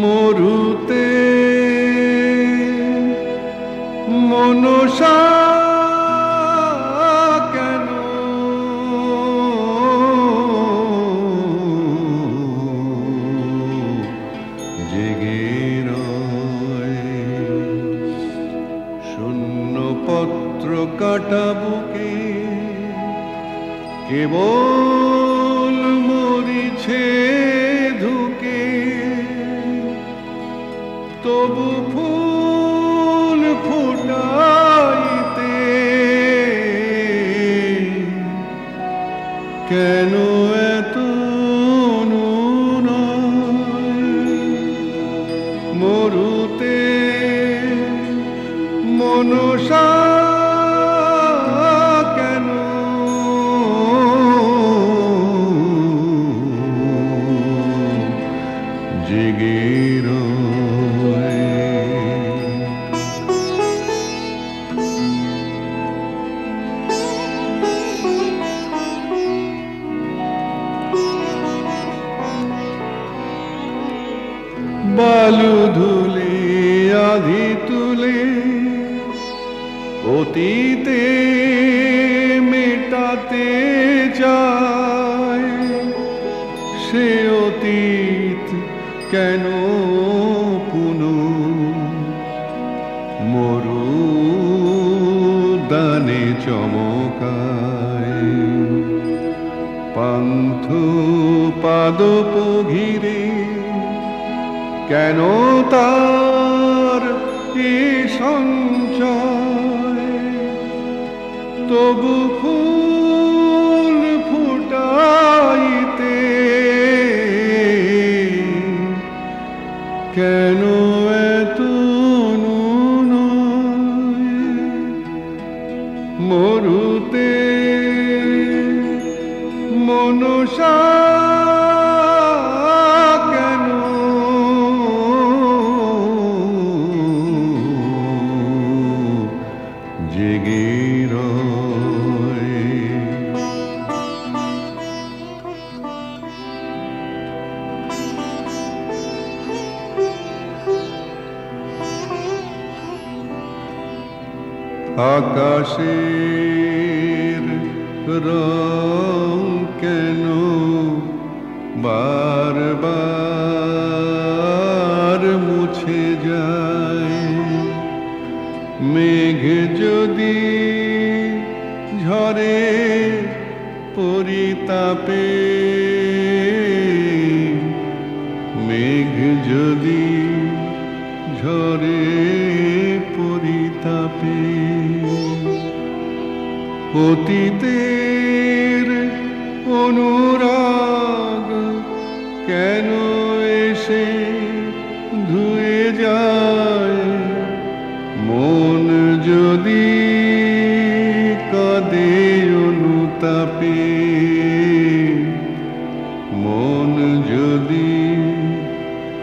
মরুতে। মনসা কেন? জেগে শূন্য পত্র কাটা কেবল মরিছে তবু ফুল ফুটাইতে। কেন এত মরুতে মনসা বালু ধুলে, আধি তুলে অতীতে মেটাতে যায় সে অতীত কেন পুনু? মরু দানে চমকায়। পান্থ পাদপ ঘিরে কেন তার তবু ফুল ফুটাইতে কেন এত? মরুতে মনসা জেগে রয় আকাশের রং কেন বারবার মেঘ যদি ঝরে পরিতাপে মেঘ যদি ঝরে পরিতাপে অতীতের মন যদি কাঁদে অনুতাপে মন যদি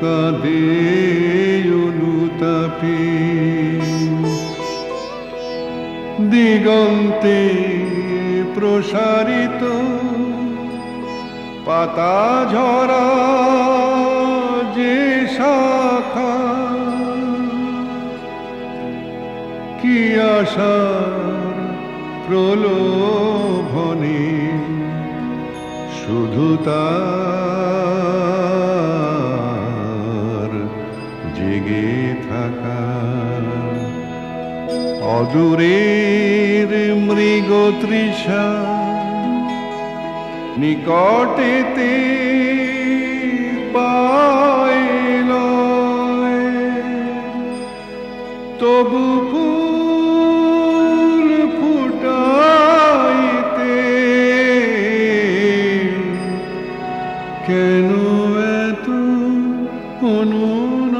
কাঁদে অনুতাপে। দিগন্তে প্রসারিত পাতা ঝরা যে শাখা কি আশার প্রলোভনে? শুধু তার জেগে থাকা। অদূরের মৃগ তৃষা নিকটেতে পাইল তবু কেন এত অনুনয়?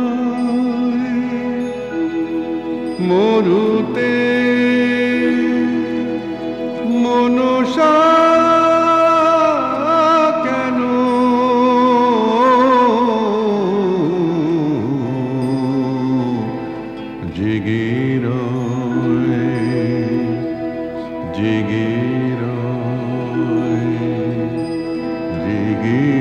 মরুতে মনসা কেন? জিগির জিগির জিগির